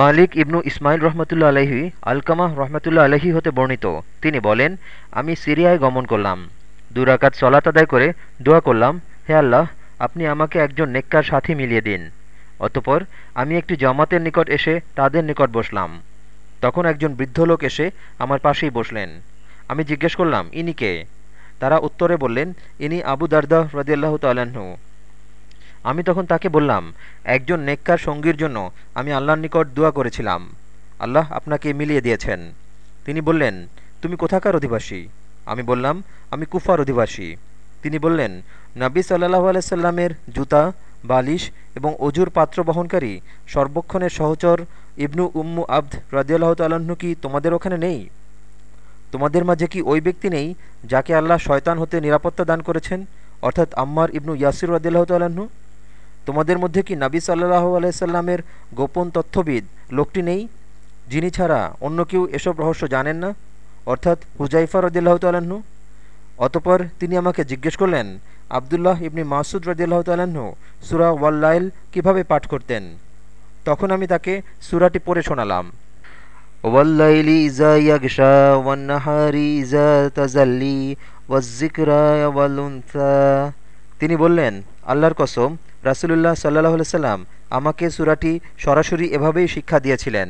মালিক ইবনু ইসমাইল রহমতুল্লা আলহি আলকামা রহমতুল্লা আলহি হতে বর্ণিত। তিনি বলেন, আমি সিরিয়ায় গমন করলাম। দুরাকাত সলাত আদায় করে দোয়া করলাম, হে আল্লাহ, আপনি আমাকে একজন নেককার সাথী মিলিয়ে দিন। অতপর আমি একটি জমাতের নিকট এসে তাদের নিকট বসলাম। তখন একজন বৃদ্ধ লোক এসে আমার পাশেই বসলেন। আমি জিজ্ঞেস করলাম, ইনি কে? তারা উত্তরে বললেন, ইনি আবু দারদা রদিয়াল্লাহ তাল্লাহ্ন আমি তখন তাকে বললাম, একজন নেককার সঙ্গীর জন্য আমি আল্লাহর নিকট দোয়া করেছিলাম। আল্লাহ আপনাকে মিলিয়ে দিয়েছেন। তিনি বললেন, তুমি কোথাকার অধিবাসী? আমি বললাম, আমি কুফার অধিবাসী। তিনি বললেন, নবী সাল্লাহ আলাইসাল্লামের জুতা, বালিশ এবং অজুর পাত্র বহনকারী সর্বক্ষণের সহচর ইবনু উম্মু আব্দ রাজিয়াল্লাহ তাল্লাহ্ন কি তোমাদের ওখানে নেই? তোমাদের মাঝে কি ওই ব্যক্তি নেই যাকে আল্লাহ শয়তান হতে নিরাপত্তা দান করেছেন? অর্থাৎ আম্মার ইবনু ইয়াসির রাদিল্লাহ তাল্লাহ্ন তোমাদের মধ্যে কি নাবি সাল্লাহ আলাইসাল্লামের গোপন তথ্যবিদ? লোকটি নেই, যিনি ছাড়া অন্য কেউ এসব রহস্য জানেন না? অর্থাৎ হুজাইফা রদিল্লাহ তাল্লাহ্ন অতপর তিনি আমাকে জিজ্ঞেস করলেন, আবদুল্লাহ ইবনি মাসুদ রদিল্লাহ তাল্লাহ্ন সুরা ওয়াল্লাইল কীভাবে পাঠ করতেন? তখন আমি তাকে সুরাটি পড়ে শোনালাম। ওয়াল্লাইলি ইজা ইয়াগশা ওয়ান্নাহারি ইজা তাজাল্লি ওয়াজ্জিকরা ওয়ালুনসা তিনি বললেন, আল্লাহর কসম রাসুলুল্লাহ সাল্লাহ সাল্লাম আমাকে সুরাটি সরাসরি এভাবেই শিক্ষা দিয়েছিলেন।